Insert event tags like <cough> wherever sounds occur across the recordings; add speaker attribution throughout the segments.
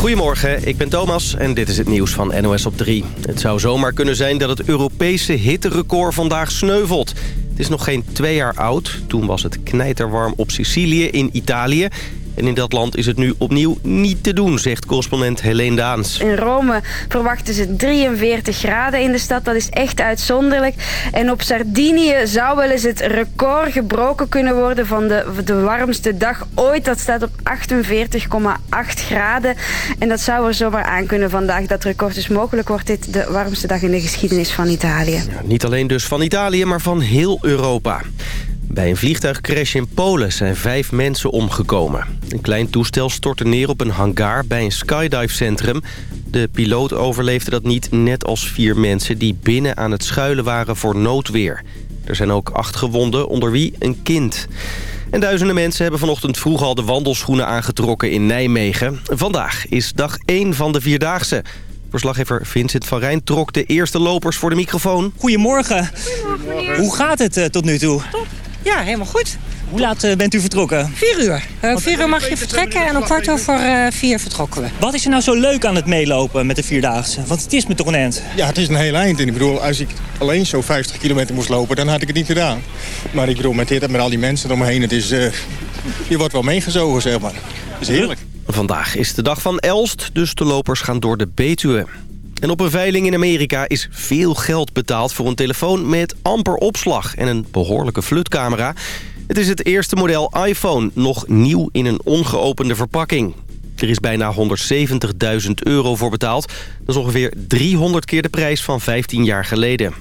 Speaker 1: Goedemorgen, ik ben Thomas en dit is het nieuws van NOS op 3. Het zou zomaar kunnen zijn dat het Europese hitterecord vandaag sneuvelt. Het is nog geen twee jaar oud. Toen was het knijterwarm op Sicilië in Italië. En in dat land is het nu opnieuw niet te doen, zegt correspondent Helene Daans.
Speaker 2: In Rome verwachten ze 43 graden in de stad. Dat is echt uitzonderlijk. En op Sardinië zou wel eens het record gebroken kunnen worden van de, de warmste dag ooit. Dat staat op 48,8 graden. En dat zou er zomaar aan kunnen vandaag, dat record. Dus mogelijk wordt dit de warmste dag in de geschiedenis van Italië.
Speaker 1: Ja, niet alleen dus van Italië, maar van heel Europa. Bij een vliegtuigcrash in Polen zijn vijf mensen omgekomen. Een klein toestel stortte neer op een hangar bij een skydivecentrum. De piloot overleefde dat niet, net als vier mensen die binnen aan het schuilen waren voor noodweer. Er zijn ook acht gewonden, onder wie een kind. En duizenden mensen hebben vanochtend vroeg al de wandelschoenen aangetrokken in Nijmegen. Vandaag is dag 1 van de Vierdaagse. Verslaggever Vincent van Rijn trok de eerste lopers voor de microfoon.
Speaker 3: Goedemorgen. Goedemorgen Hoe gaat het uh, tot nu toe?
Speaker 4: Top. Ja, helemaal goed.
Speaker 3: Hoe laat uh, bent u vertrokken?
Speaker 4: Vier uur. Uh, vier uur mag je vertrekken en om kwart over uh, vier vertrokken we.
Speaker 3: Wat is er nou zo leuk aan het meelopen met de Vierdaagse? Want het is me toch een eind?
Speaker 5: Ja, het is een heel eind. En ik bedoel, als ik alleen zo 50 kilometer moest lopen, dan had ik het niet gedaan. Maar ik bedoel, met dit en met al die mensen eromheen, het is, je wordt wel meegezogen, zeg maar. Het is heerlijk.
Speaker 1: Vandaag is de dag van Elst, dus de lopers gaan door de Betuwe. En op een veiling in Amerika is veel geld betaald voor een telefoon met amper opslag en een behoorlijke flutcamera. Het is het eerste model iPhone, nog nieuw in een ongeopende verpakking. Er is bijna 170.000 euro voor betaald. Dat is ongeveer 300 keer de prijs van 15 jaar geleden.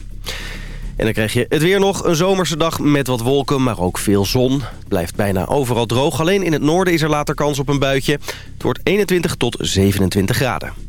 Speaker 1: En dan krijg je het weer nog. Een zomerse dag met wat wolken, maar ook veel zon. Het blijft bijna overal droog. Alleen in het noorden is er later kans op een buitje. Het wordt 21 tot 27 graden.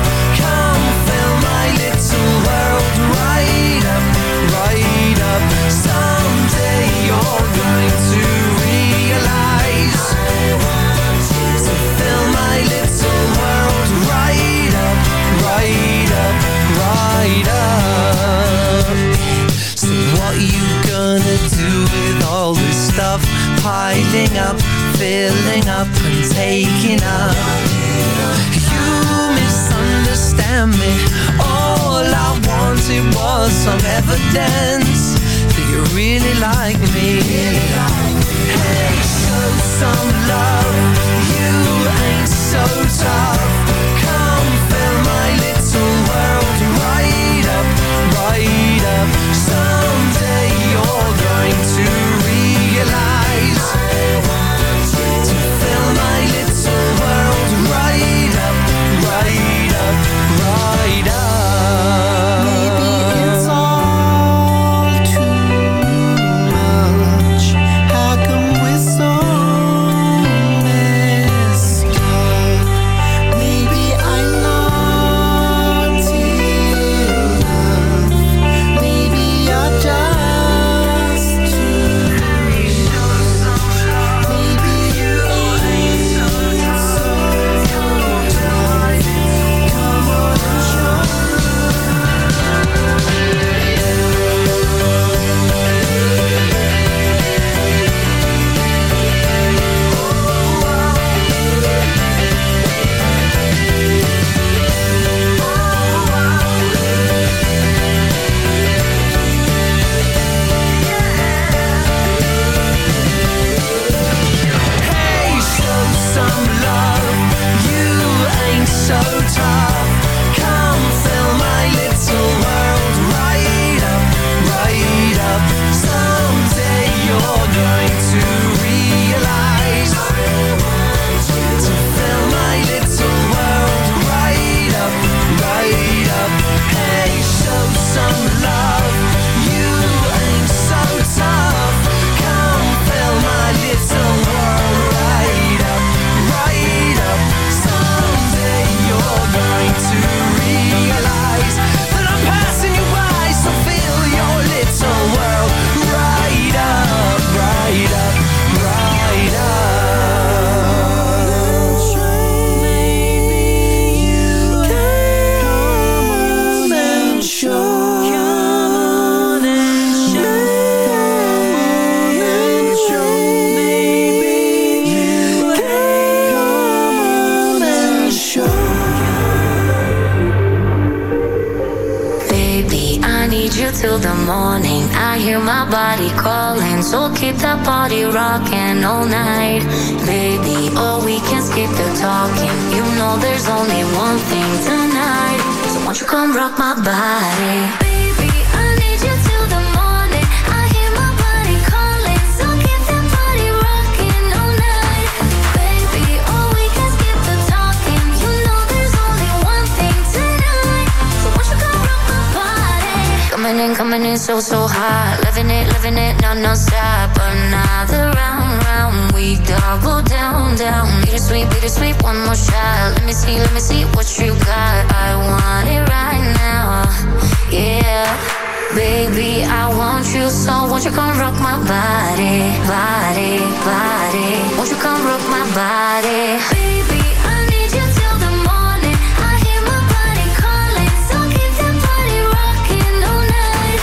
Speaker 6: won't you come rock my body, body, body? Won't you come rock my body? Baby, I need you till the morning. I hear my body calling So keep that body rocking all night.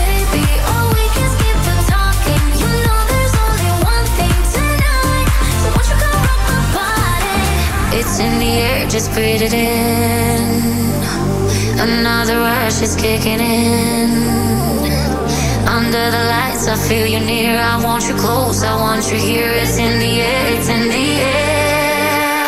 Speaker 6: Baby, oh we can talking. You know there's only one thing tonight. So won't you come rock my body? It's in the air, just breathe it in. Another rush is kicking in. Under the lights, I feel you near. I want you close, I want you here. It's in the air, it's in the air.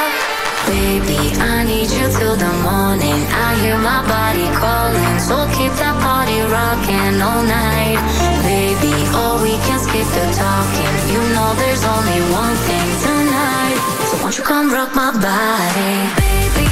Speaker 6: Baby, I need you till the morning. I hear my body calling. So keep that body rocking all night. Baby, oh, we can skip the talking. You know there's only one thing tonight. So won't you come rock my body? Baby,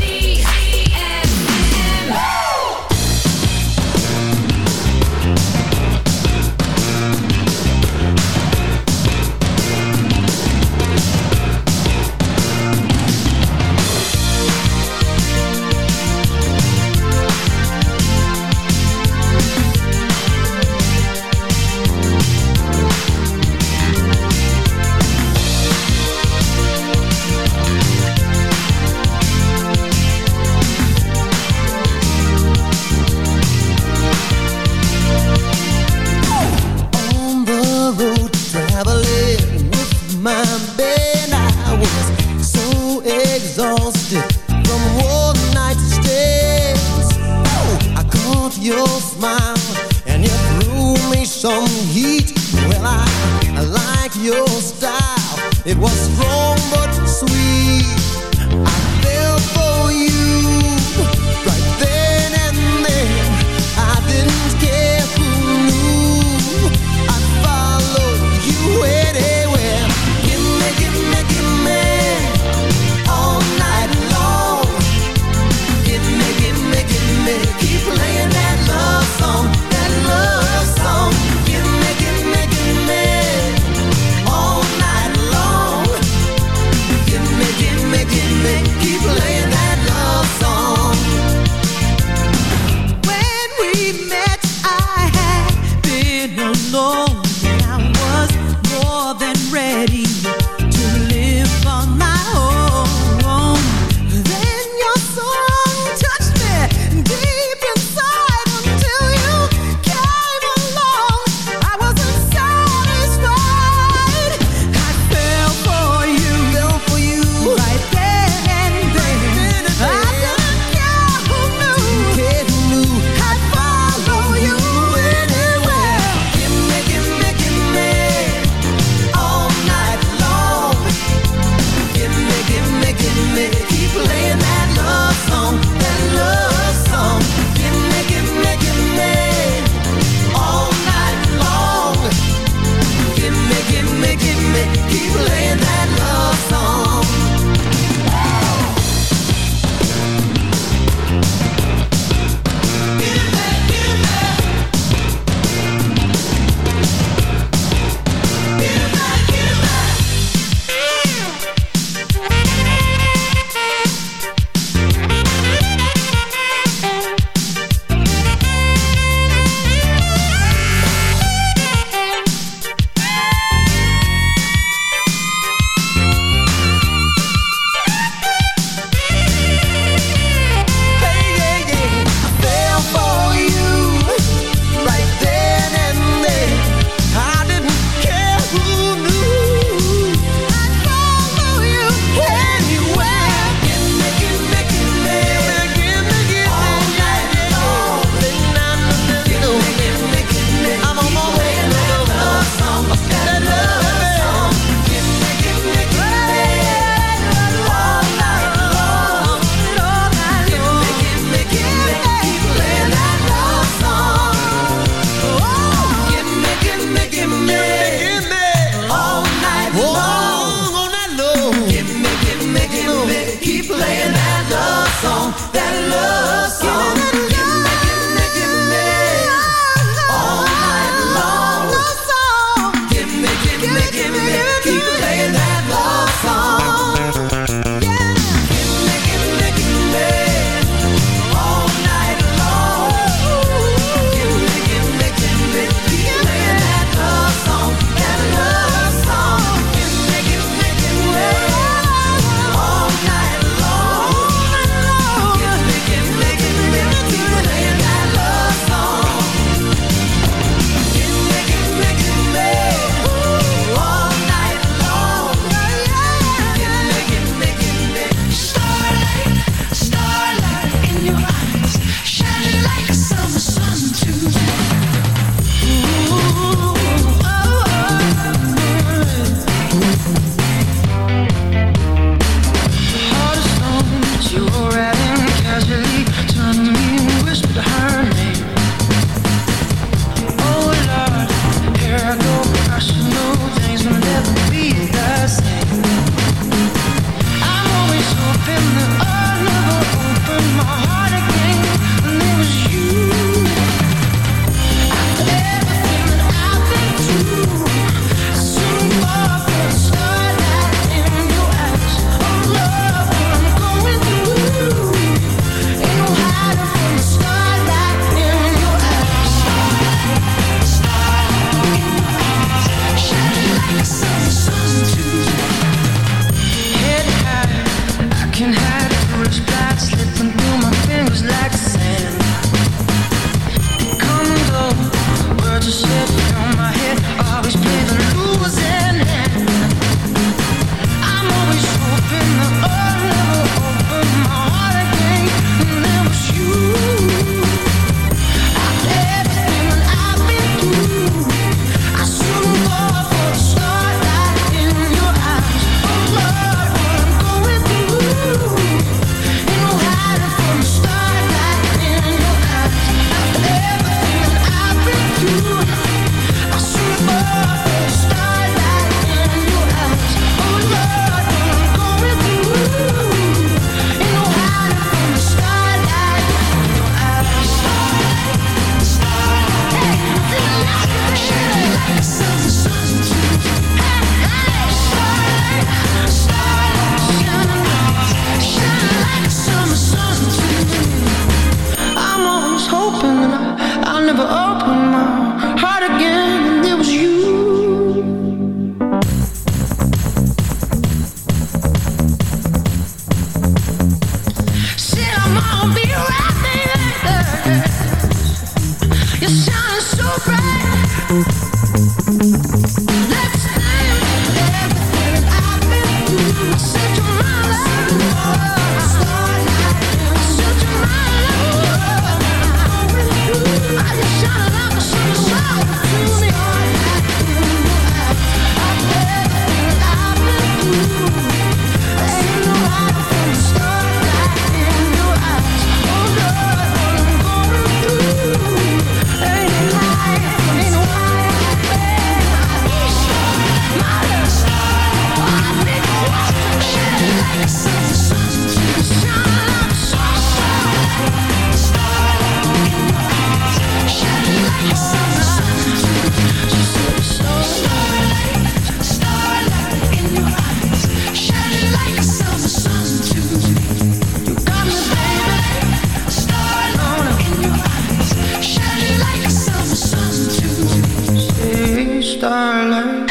Speaker 7: learn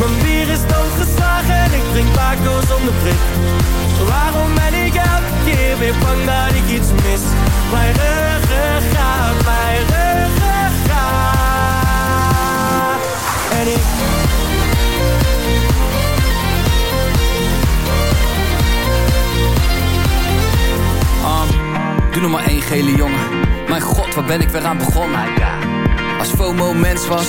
Speaker 7: Mijn bier is doodgeslagen En ik drink Paco zonder prik Waarom ben ik elke keer weer bang dat ik iets mis Mijn ruggengraat, mijn ruggengraat En ik
Speaker 8: Um, doe nog maar één gele jongen. Mijn god, waar ben ik weer aan begonnen? Als FOMO mens was.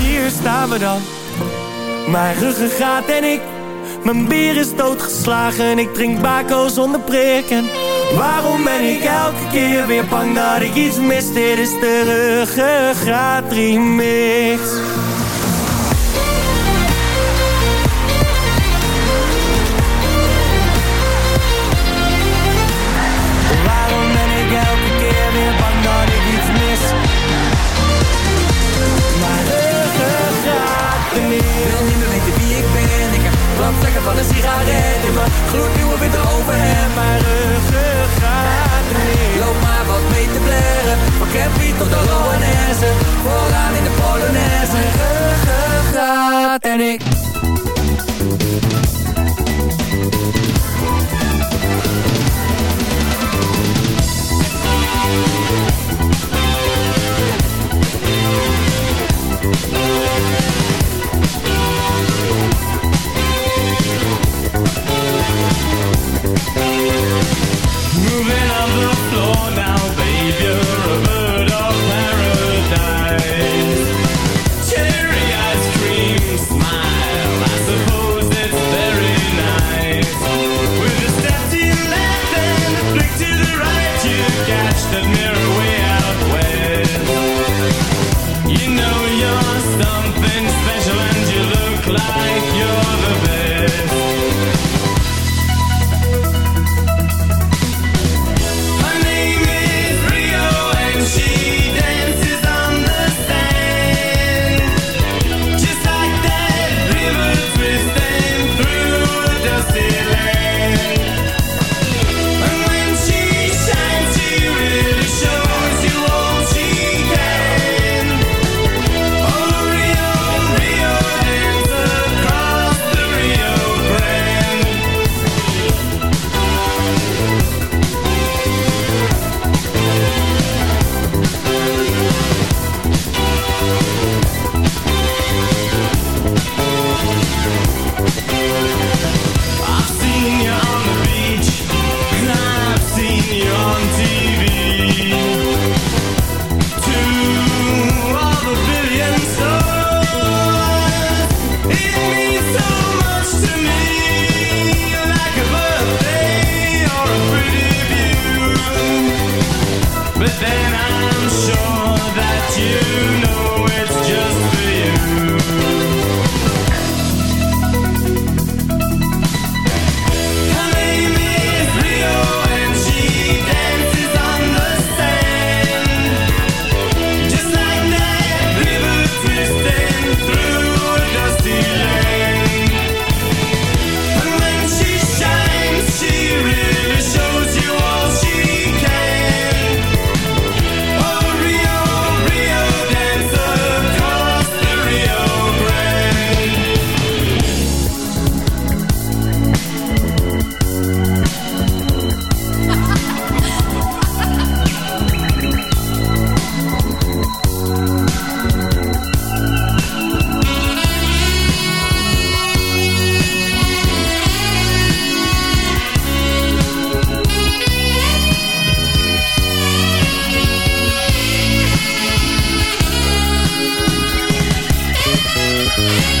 Speaker 7: Hier staan we dan. Mijn ruggengraat en ik. Mijn bier is doodgeslagen. Ik drink bako zonder prik. En waarom ben ik elke keer weer bang dat ik iets mis? Dit is de ruggengraat remix.
Speaker 8: Van een sigaret in mijn gloednieuwe witte overhemd.
Speaker 7: Mijn ruggengraat remix.
Speaker 8: Loop maar wat mee te blaren. Van Campy tot de Loanesse. Vooraan in de Polonaise. Ruggengraat en ik.
Speaker 7: Thank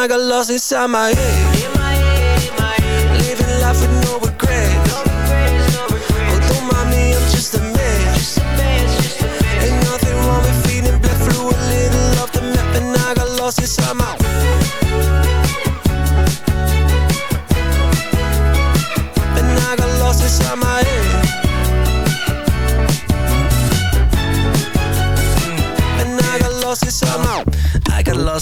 Speaker 9: I got lost inside my head.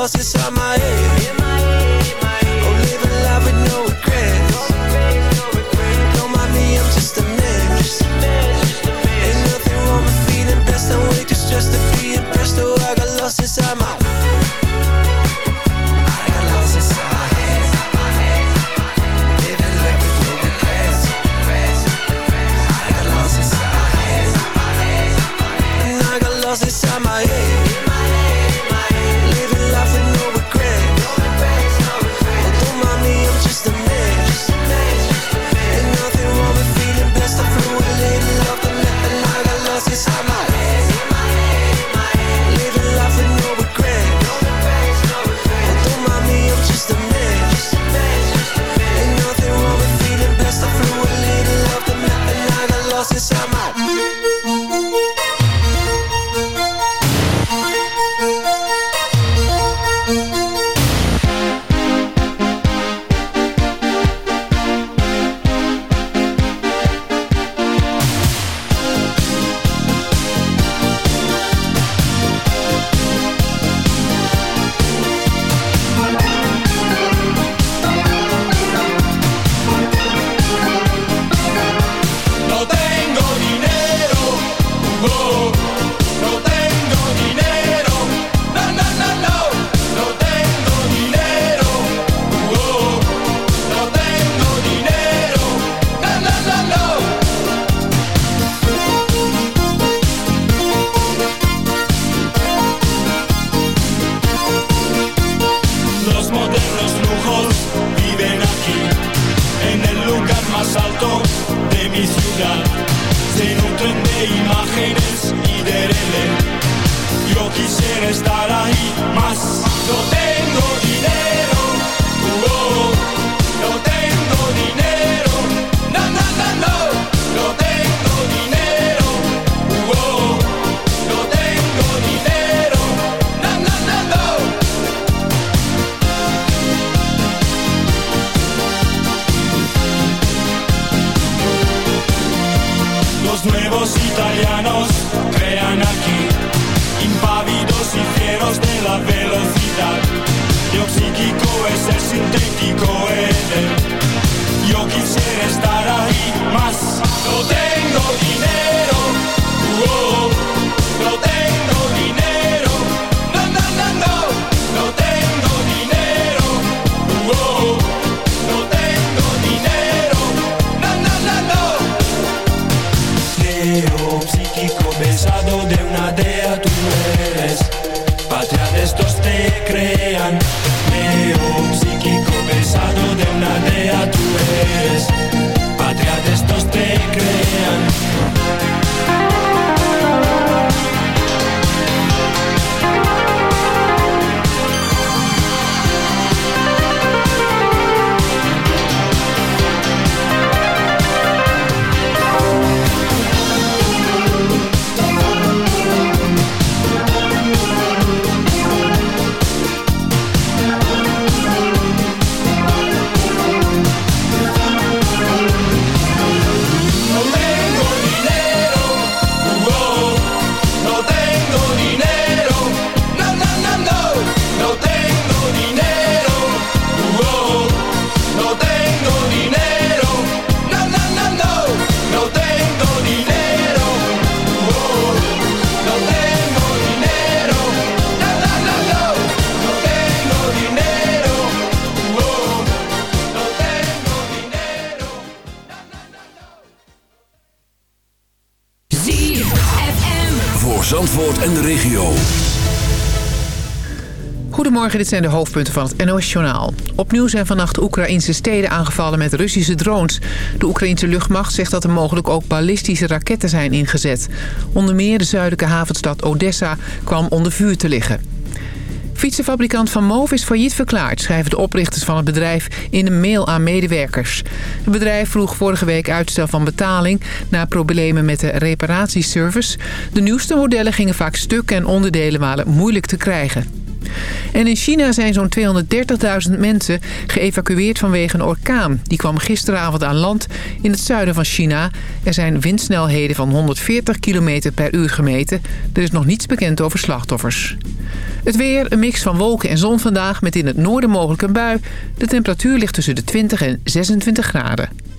Speaker 9: lost inside my head.
Speaker 10: En de regio.
Speaker 11: Goedemorgen, dit zijn de hoofdpunten van het NOS-journaal. Opnieuw zijn vannacht Oekraïnse steden aangevallen met Russische drones. De Oekraïnse luchtmacht zegt dat er mogelijk ook ballistische raketten zijn ingezet. Onder meer de zuidelijke havenstad Odessa kwam onder vuur te liggen. Fietsenfabrikant Van Moof is failliet verklaard, schrijven de oprichters van het bedrijf in een mail aan medewerkers. Het bedrijf vroeg vorige week uitstel van betaling na problemen met de reparatieservice. De nieuwste modellen gingen vaak stuk en onderdelen waren moeilijk te krijgen. En in China zijn zo'n 230.000 mensen geëvacueerd vanwege een orkaan. Die kwam gisteravond aan land in het zuiden van China. Er zijn windsnelheden van 140 km per uur gemeten. Er is nog niets bekend over slachtoffers. Het weer, een mix van wolken en zon vandaag met in het noorden mogelijk een bui. De temperatuur ligt tussen de 20 en 26 graden.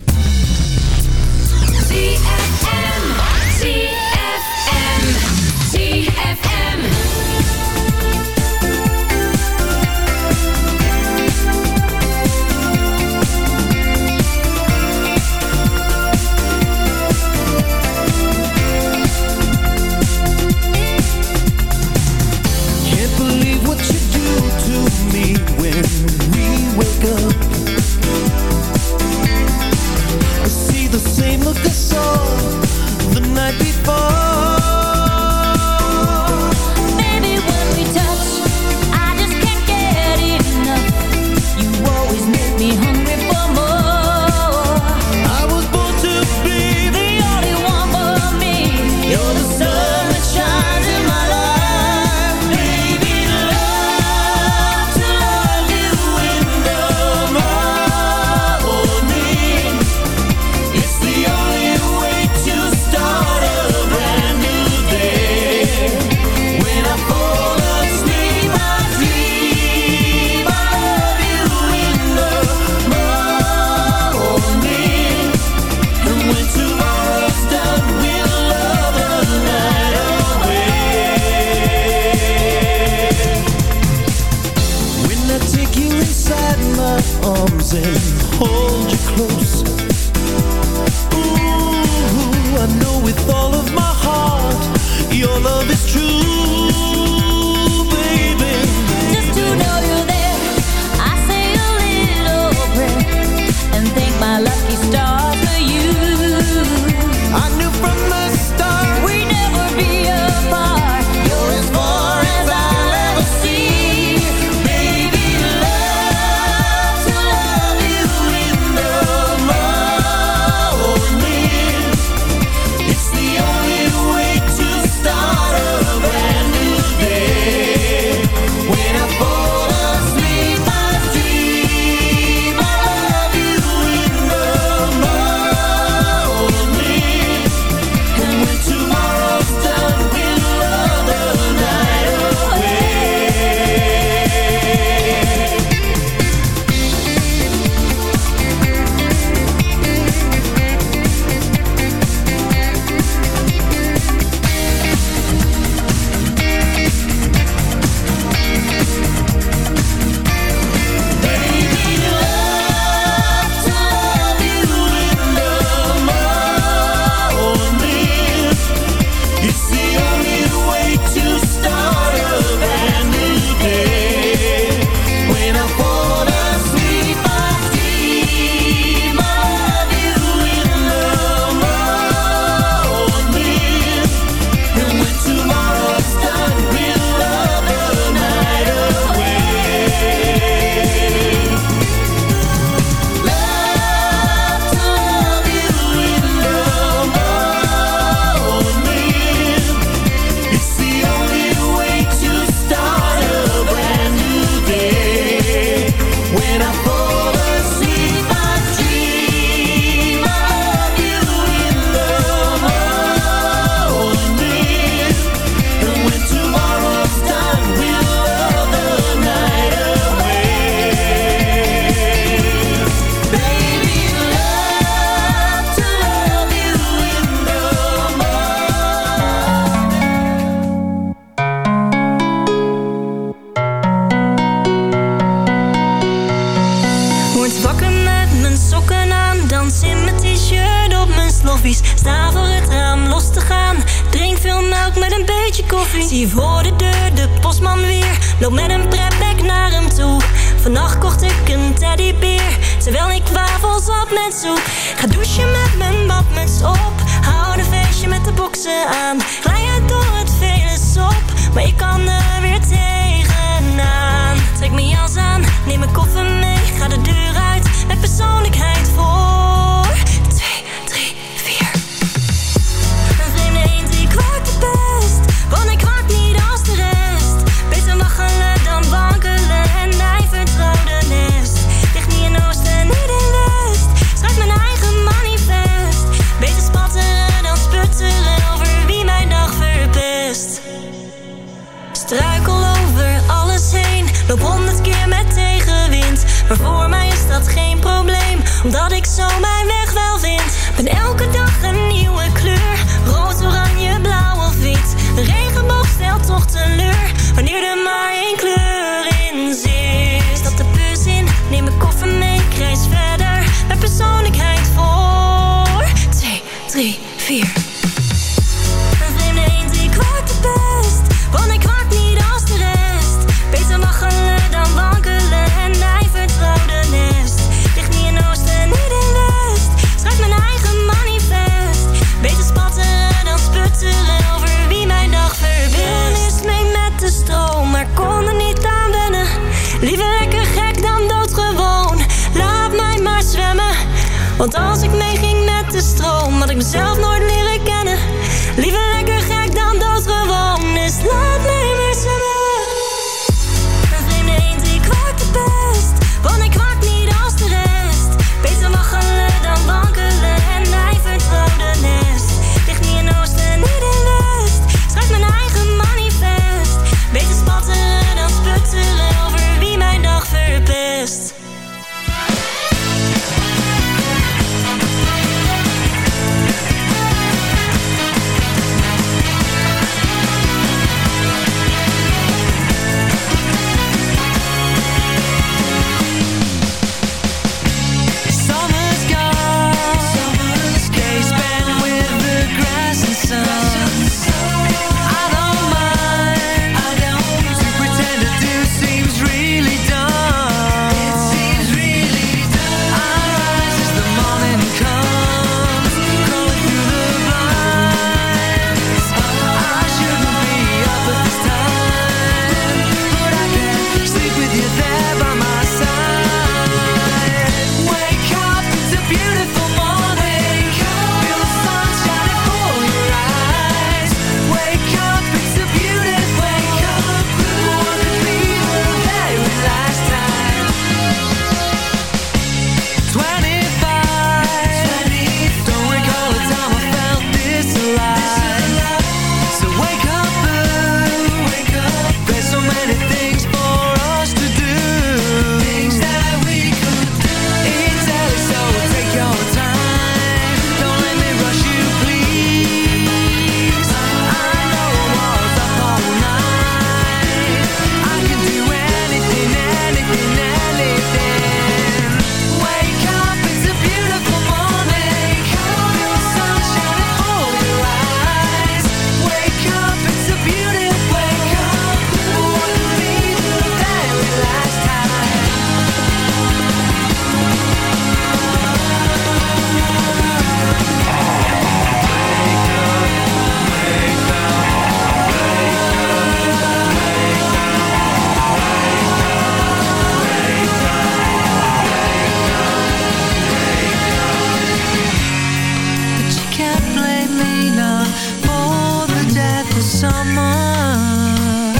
Speaker 12: summer.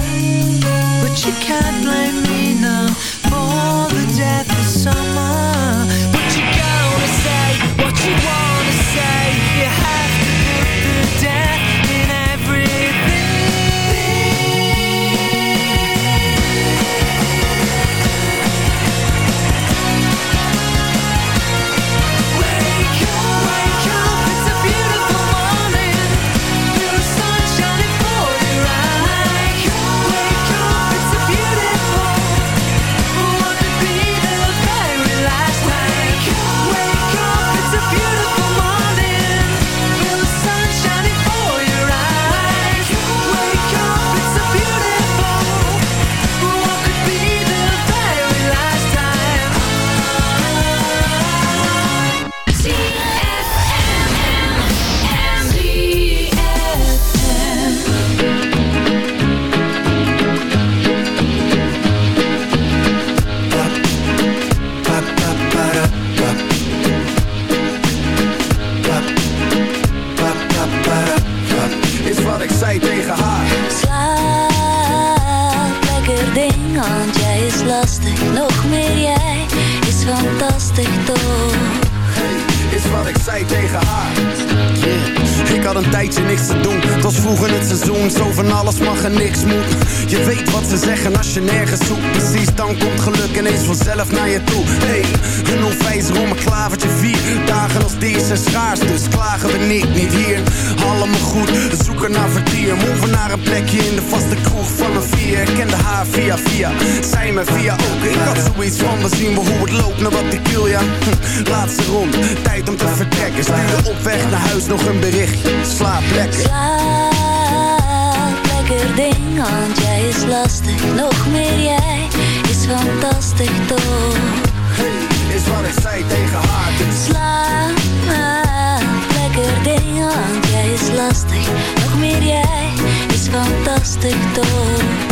Speaker 12: But you
Speaker 6: can't blame me.
Speaker 13: Ja hm, <laughs> Laatste rond, tijd om te vertrekken Stuurde op weg naar huis nog een bericht Slaap lekker.
Speaker 14: Slaap lekker ding, want jij is lastig. Nog meer jij is fantastisch toch?
Speaker 13: Hey, is wat ik zei tegen haar. Dus.
Speaker 14: Slaap lekker ding, want jij is lastig. Nog meer jij is fantastisch toch?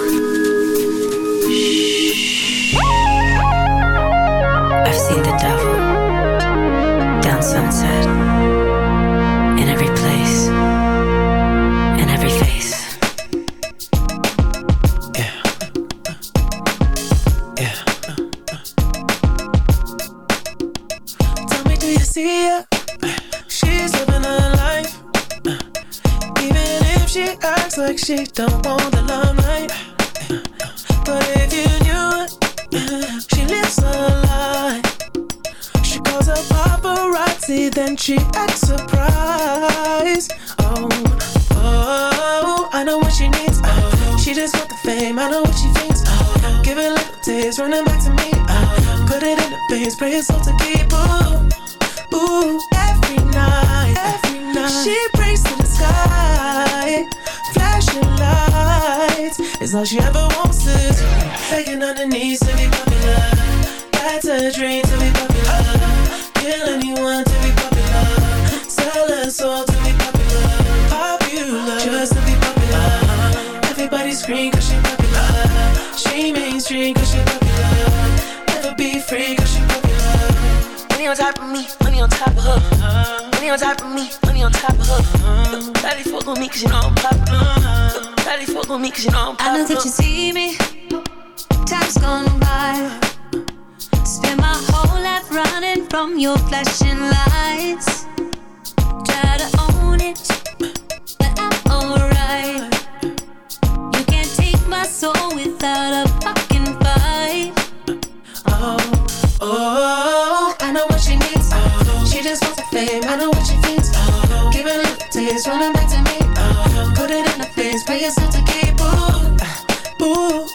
Speaker 12: Begging on her knees to be popular. That's a dream to be popular. Kill anyone to be popular. Sell her soul to be popular. Popular, just to be popular. Everybody scream cause she popular. She mainstream cause she popular. Never be free cause she popular.
Speaker 15: Money on top of me, money on top of her. Money on top of me, money on top of her. Daddy fuck with me cause you know I'm popular. Daddy fuck with me cause you know I'm popular.
Speaker 16: I know that you see me years gone by. Spent my whole life running from your flashing lights. Try to own it, but I'm alright. You can't take my soul without a fucking
Speaker 14: fight. Oh, oh, I know what she needs. Oh, she just wants the fame. I know what she needs. Oh, giving up tears, running back to me. Oh, put it in the face, pay yourself to keep. Ooh, ooh.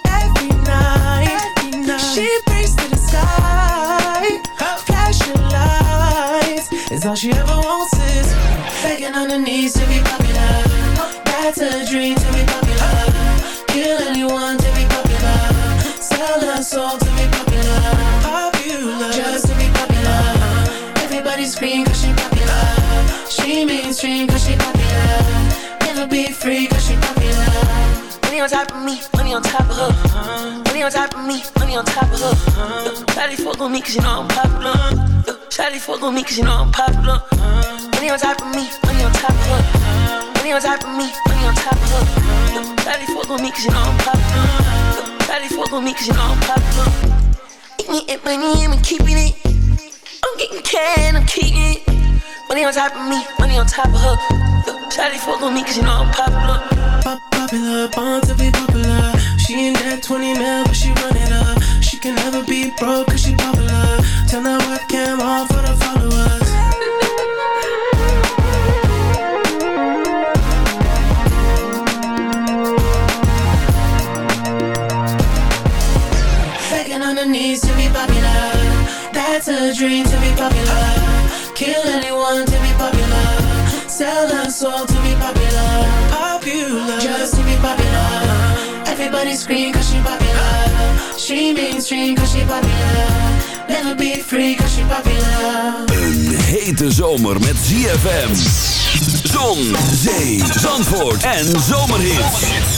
Speaker 14: All she ever wants is begging on her knees to be popular. That's a dream to be popular. Kill anyone to be popular. Sell her soul to be popular. Popular, just to be popular. Everybody scream cause she popular. She mainstream cause she popular. Never be free cause she popular.
Speaker 15: Money on top of me, money on top of her. Money on top of me, money on top of her. Shawty fuck on me cause you know I'm popular. Shawty fuck on me cause you know I'm popular. Money on top of me, money on top of her. Money on top of me, money on top of her. Shawty fuck on me cause you know I'm popular. Shawty fuck on me cause you know I'm popular. Eating money, I'm keeping it. I'm getting cash, I'm keeping it. Money on top of me, money on top of her. Shawty fuck on me cause you know I'm popular.
Speaker 14: Pop popular, born to be popular. She ain't that 20 mil, but she run it up. She can never be broke cause she popular. Turn that webcam on for the followers. Begging on knees to be popular. That's a dream to be popular. Kill anyone to be popular. Sell soul to be popular. Popular, just to be popular. Everybody scream cause she popular. She cause she popular. Never be free cause she popular.
Speaker 12: Een hete zomer met ZFM. Zon, zee, zandvoort en zomerhits.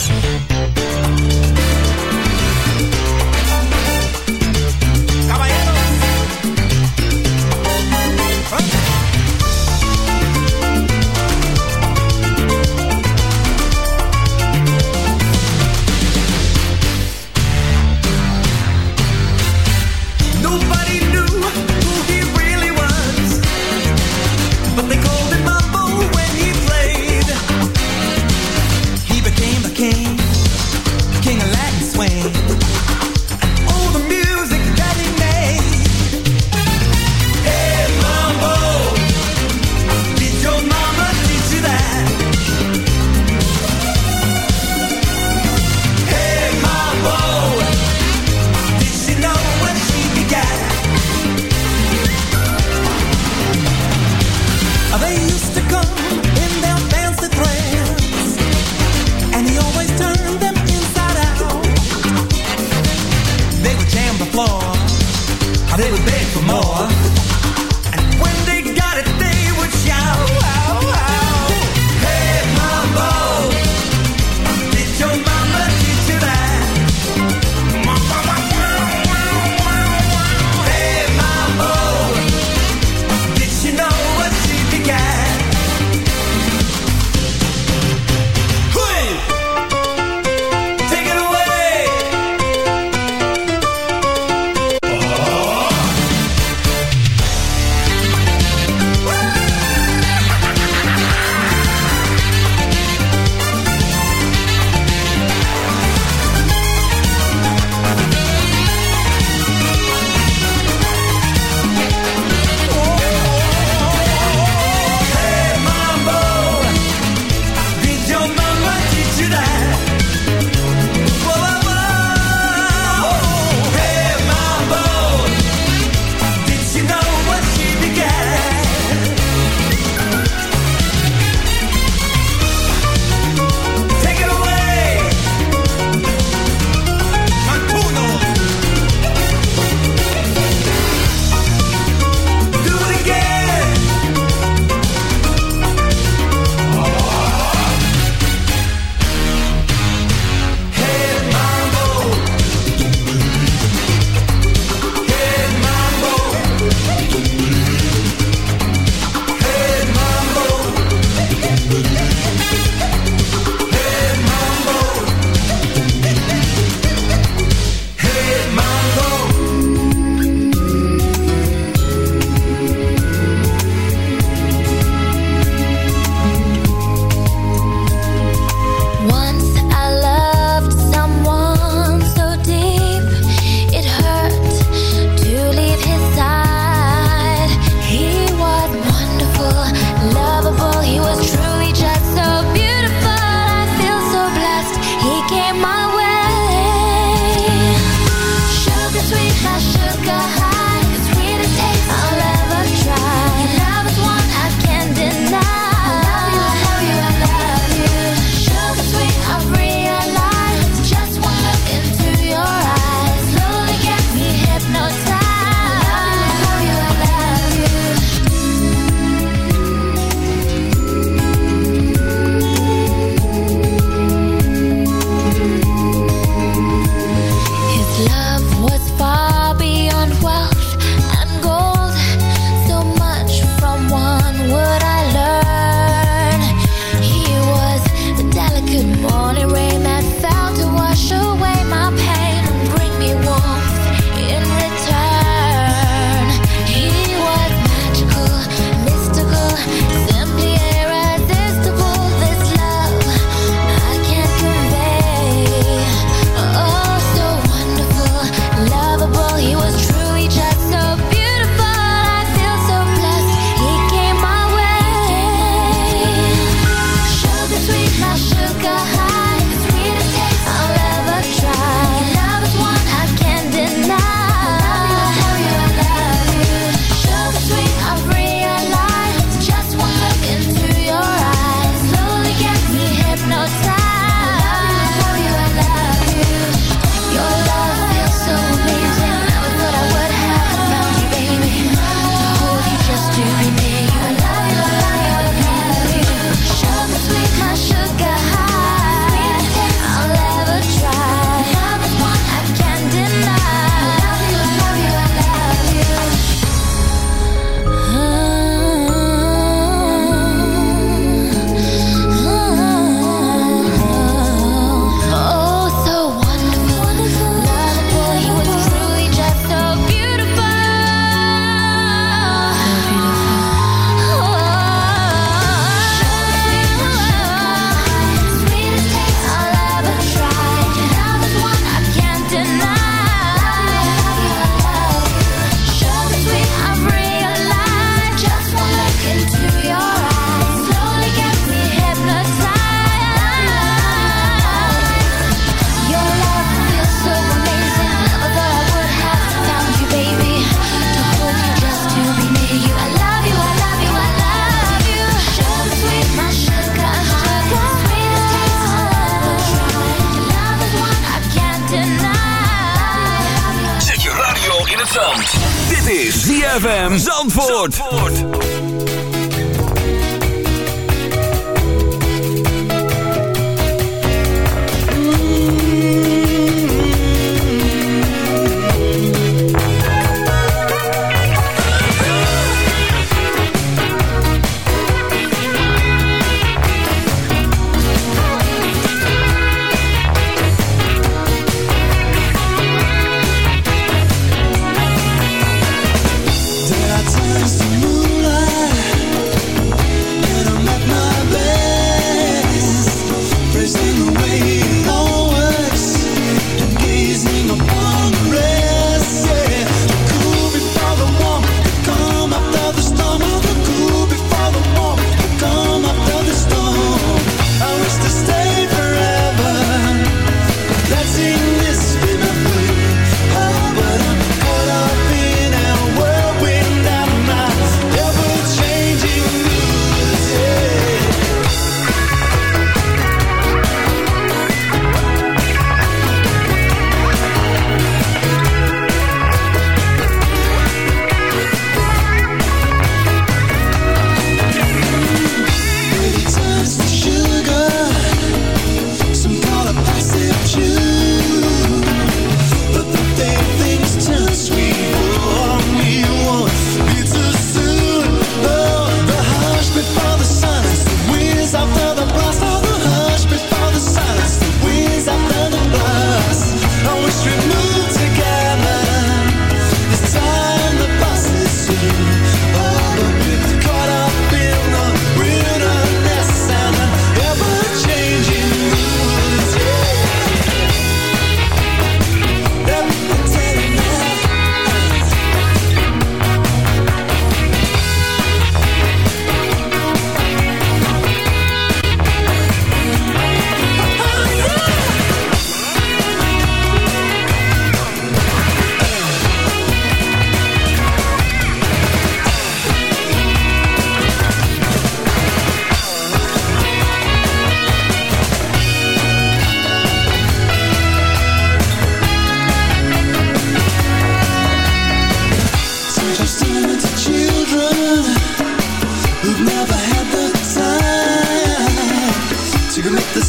Speaker 12: make the